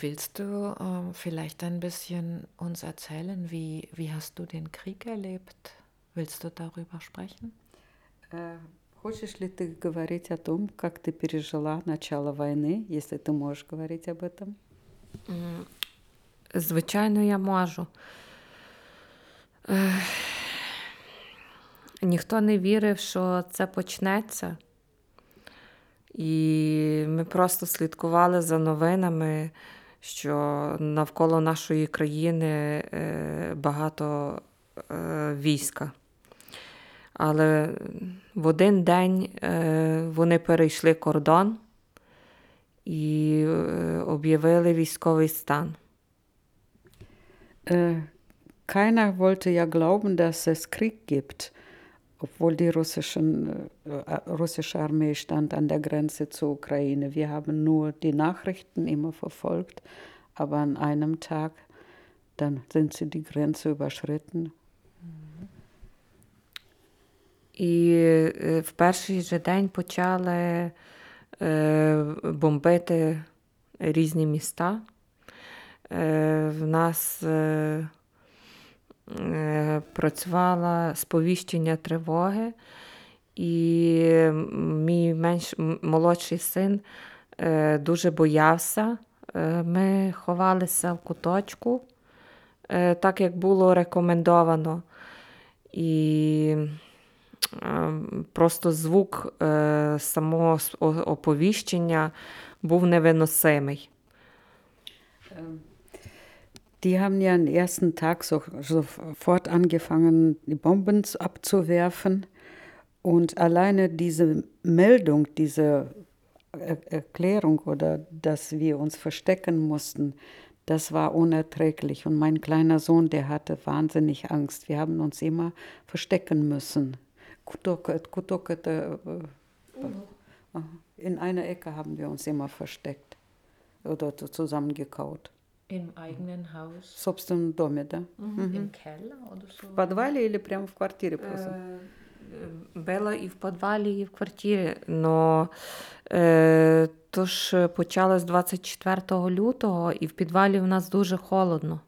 Willst du äh, vielleicht ein bisschen uns erzählen, wie, wie hast du den Krieg erlebt? Willst du darüber sprechen? Хочешь ли ты говорить о том, как ты пережила начало войны, если ты можешь говорить об этом? Звичайно, я можу. Ніхто не вірив, що це почнеться. І ми просто слідкували за новинами, що навколо нашої країни багато війська. Але в один день вони перейшли кордон і об'явили військовий стан. Keiner wollte ja glauben, dass es Krieg gibt, obwohl die russischen, äh, russische Armee stand an der Grenze zur Ukraine. Wir haben nur die Nachrichten immer verfolgt, aber an einem Tag, dann sind sie die Grenze überschritten І в перший же день почали бомбити різні міста. В нас працювало сповіщення тривоги, і мій менш молодший син дуже боявся. Ми ховалися в куточку, так як було рекомендовано. І Просто звук самого оповіщення був невиносимий. Die haben ja am ersten Tag so, sofort angefangen, die Bomben abzuwerfen. Und alleine diese Meldung, diese Erklärung oder dass wir uns verstecken mussten, das war unerträglich. Und mein kleiner Sohn, der hatte wahnsinnig Angst. Wir haben uns immer verstecken müssen. Kutok, Kutok, in einer Ecke haben wir uns immer versteckt oder zusammengekaut. Im eigenen Haus? В собственном доме, да. Mhm. Im Keller oder so? В подвале или прямо в квартире просто? Била і в підвалі, і в квартирі. Но е, то ж почалось 24 лютого, і в підвалі в нас дуже холодно.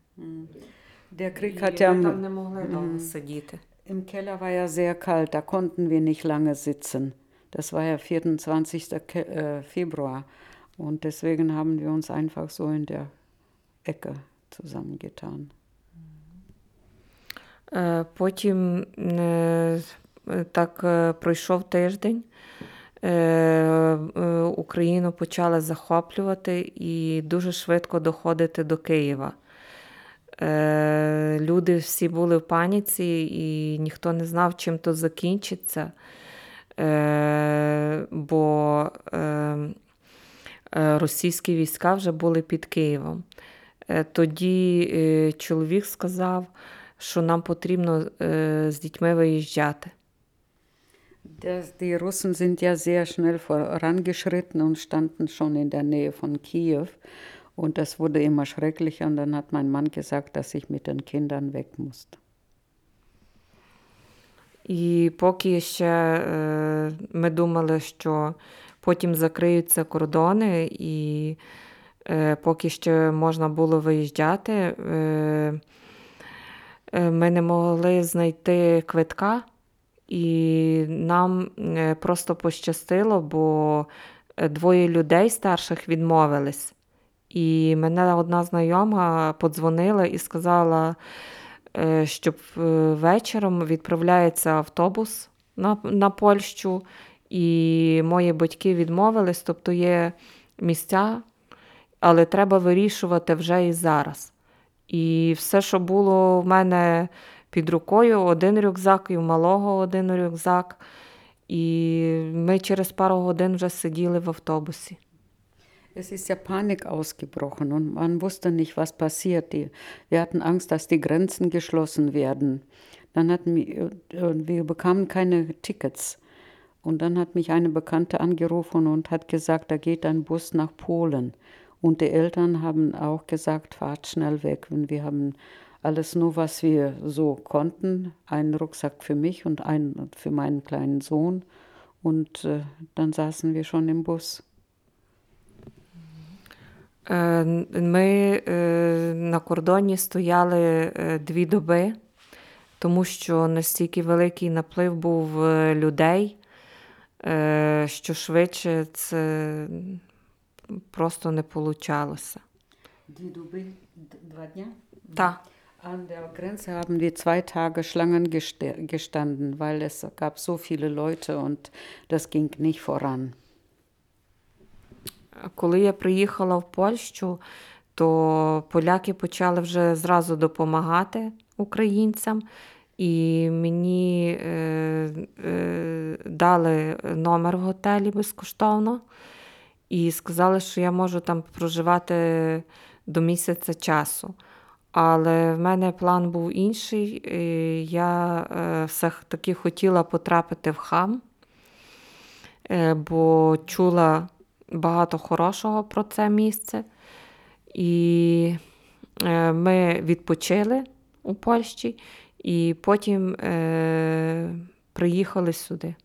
Der Krieg І hat ja ми там не могли довго сидіти. Im Keller war ja sehr kalt, da konnten wir nicht lange sitzen. Das war ja 24. Ke äh, Februar. Und deswegen haben wir uns einfach so in der Ecke zusammengetan. Потім так пройшов тиждень. Україну почали захоплювати і дуже швидко доходити до Києва. Люди всі були в паніці, і ніхто не знав, чим то закінчиться, бо російські війська вже були під Києвом. Е, Тоді е, чоловік сказав, що нам потрібно е, з дітьми виїжджати. Das, die Russen sind ja sehr schnell vorangeschritten und standen schon in der Nähe von Kiew. Und das wurde immer schrecklicher. Und dann hat mein Mann gesagt, dass ich mit den Kindern weg musste. І поки ще е, ми думали, що потім закриються кордони, і е, поки ще можна було виїжджати, е, е, ми не могли знайти квитка, і нам е, просто пощастило, бо двоє людей старших відмовились. І мене одна знайома подзвонила і сказала, е, що е, вечором відправляється автобус на, на Польщу, і мої батьки відмовились, тобто є місця, але треба вирішувати вже і зараз. І все, що було в мене під рукою, один рюкзак, і в малого один рюкзак. І ми через пару годин вже сиділи в автобусі. Es ist ja Panik ausgebrochen und man wusste nicht, was passiert. Die, wir hatten Angst, dass die Grenzen geschlossen werden. Dann hatten wir, wir bekamen keine Tickets. Und dann hat mich eine Bekannte angerufen und hat gesagt, da geht ein Bus nach Polen. Und die Eltern haben auch gesagt, fahrt schnell weg. Und wir haben alles nur, was wir so konnten, einen Rucksack für mich und einen für meinen kleinen Sohn. Und äh, dann saßen wir schon im Bus. Е, Ми е, на кордоні стояли е, дві доби, тому що настільки великий наплив був е, людей, е, що швидше це просто не получалося. Die du bist, два дня? Так. An der Grenze haben wir zwei Tage Schlangen gestanden, weil es gab so viele Leute und das ging nicht voran. Коли я приїхала в Польщу, то поляки почали вже зразу допомагати українцям, і мені е, е, дали номер в готелі безкоштовно і сказали, що я можу там проживати до місяця часу. Але в мене план був інший. Я е, все таки хотіла потрапити в хам, е, бо чула багато хорошого про це місце. І е, ми відпочили у Польщі, і потім приїхали сюди.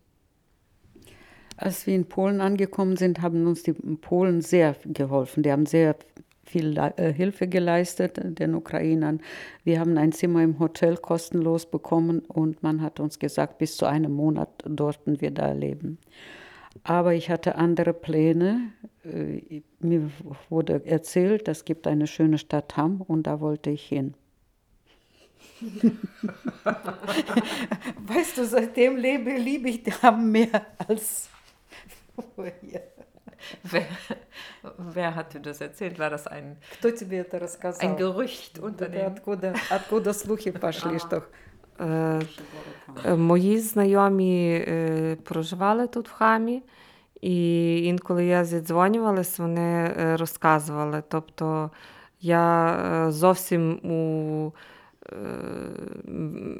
Als wir in Polen angekommen sind, haben uns die Polen sehr geholfen. Die haben sehr viel äh, Hilfe geleistet den Ukrainern. Wir haben ein Zimmer im Hotel kostenlos bekommen und man hat uns gesagt, bis zu einem Monat durften wir da leben. Aber ich hatte andere Pläne. Äh, Mir wurde erzählt, es gibt eine schöne Stadt Hamm und da wollte ich hin. weißt du, seitdem lebe, liebe ich Hamm mehr als vorher. Wer, wer hat dir das erzählt? War das ein, Кто тебе это рассказал? ein Gerücht unter Да, den... откуда, откуда слухи пошли, что Е, е, Мої знайомі е, проживали тут в хамі, і інколи я зідзвонювалась, вони е, розказували. Тобто я е, зовсім у е,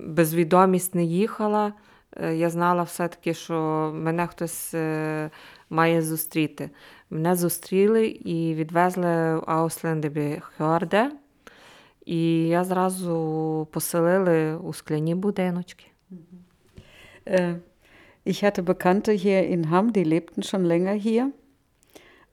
безвідомість не їхала. Е, Я знала все-таки, що мене хтось е, має зустріти. Мене зустріли і відвезли в Ауслендебі Хьорде. І я зразу поселили у скляні будиночки. Äh, ich hatte Bekannte hier in Hamm, die lebten schon länger hier.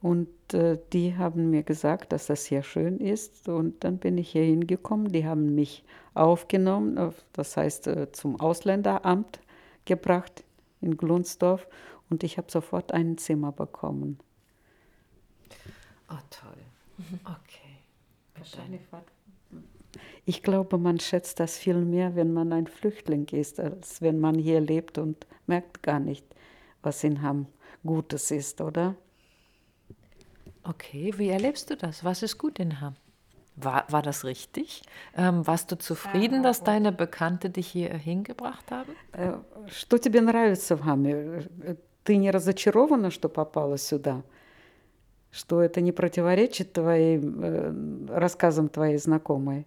Und äh, die haben mir gesagt, dass das hier schön ist. Und dann bin ich hier hingekommen. Die haben mich aufgenommen, auf- das heißt äh, zum Ausländeramt gebracht in Glunsdorf. Und ich habe sofort ein Zimmer bekommen. Oh, toll. Okay. Mit deinem- Ich glaube, man schätzt das viel mehr, wenn man ein Flüchtling ist, als wenn man hier lebt und merkt gar nicht, was in Hamm Gutes ist, oder? Okay, wie erlebst du das? Was ist gut in Hamm? War, war das richtig? Ähm, warst du zufrieden, dass deine Bekannte dich hier hingebracht haben? Э, Что тебе нравится в Хаме? Э, Ты не разочарована, что попала сюда? Что это не противоречит твоим э, рассказам твоей знакомой?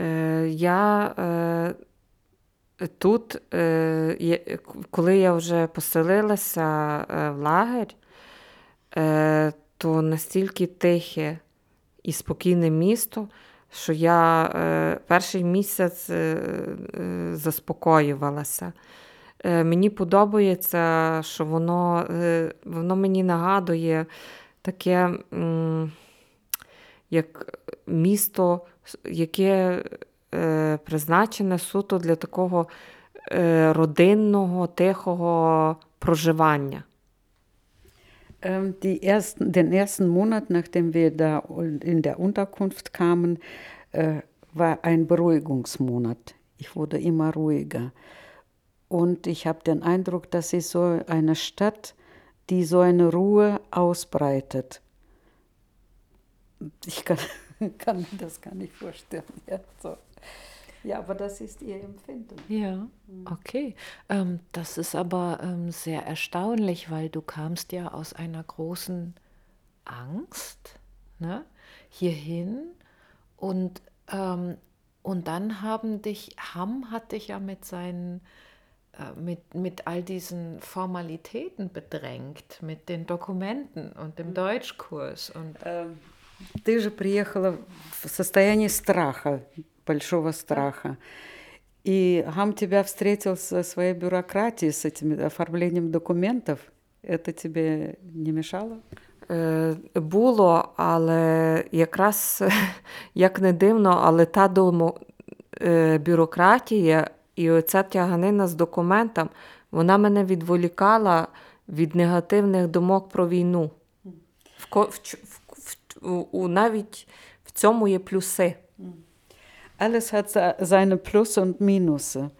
Е, я е, тут, е, є- коли я вже поселилася е, в лагерь, е, то настільки тихе і спокійне місто, що я е, перший місяць е, е, заспокоювалася. Е, Мені подобається, що воно, е, воно мені нагадує таке, як місто, яке призначене суто для такого родинного, тихого проживання. Ähm, die ersten, den ersten Monat, nachdem wir da in der Unterkunft kamen, äh, war ein Beruhigungsmonat. Ich wurde immer ruhiger. Und ich habe den Eindruck, das ist so eine Stadt, die so eine Ruhe ausbreitet. Ich kann, kann mir das gar nicht vorstellen. Ja, so. Ja, aber das ist ihr Empfinden. Ja, okay. Ähm, das ist aber ähm, sehr erstaunlich, weil du kamst ja aus einer großen Angst ne, hierhin und, ähm, und dann haben dich, Hamm hat dich ja mit seinen äh, mit, mit all diesen Formalitäten bedrängt, mit den Dokumenten und dem Deutschkurs. Und Эм, Ты же приехала в состоянии страха, большого страха. И Гам тебя встретил со своей бюрократией, с этим оформлением документов. Это тебе не мешало? Е, було, але якраз, як не дивно, але та домо, е, бюрократія і оця тяганина з документом, вона мене відволікала від негативних думок про війну. В, ко- в, ч- в, в, у, навіть в цьому є плюси. Alles hat se- seine Plus und Minusse.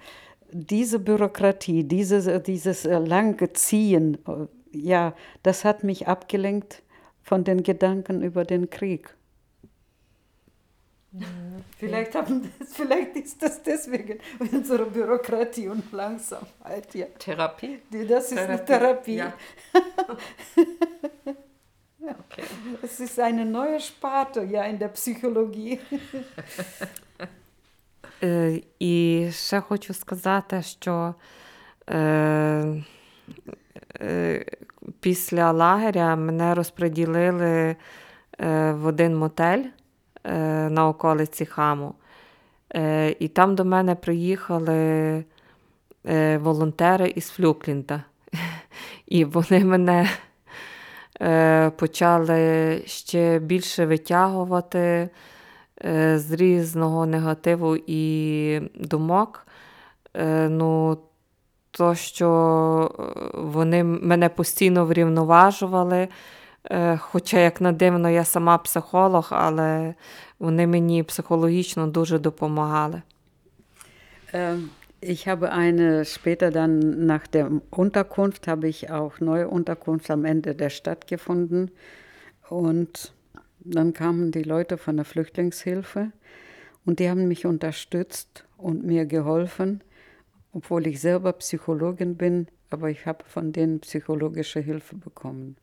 Diese Bürokratie, dieses, dieses äh, lange Ziehen, äh, ja, das hat mich abgelenkt von den Gedanken über den Krieg. Vielleicht, haben das, vielleicht ist das deswegen unsere Bürokratie und Langsamkeit. Ja. Therapie? Die- Das ist eine Therapie, Therapie. ja. Okay. Es ist eine neue Sparte ja, in der Psychologie. Е, і ще хочу сказати, що е, е, після лагеря мене розподілили е, в один мотель е, на околиці Хаму. Е, і там до мене приїхали е, волонтери із Флюклінта. І вони мене почали ще більше витягувати е, з різного негативу і думок. Е, ну, то, що е, вони мене постійно врівноважували. Е, Хоча, як не дивно, я сама психолог, але вони мені психологічно дуже допомагали. Ich habe eine, später dann nach der Unterkunft, habe ich auch neue Unterkunft am Ende der Stadt gefunden. Und dann kamen die Leute von der Flüchtlingshilfe und die haben mich unterstützt und mir geholfen, obwohl ich selber Psychologin bin, aber ich habe von denen psychologische Hilfe bekommen.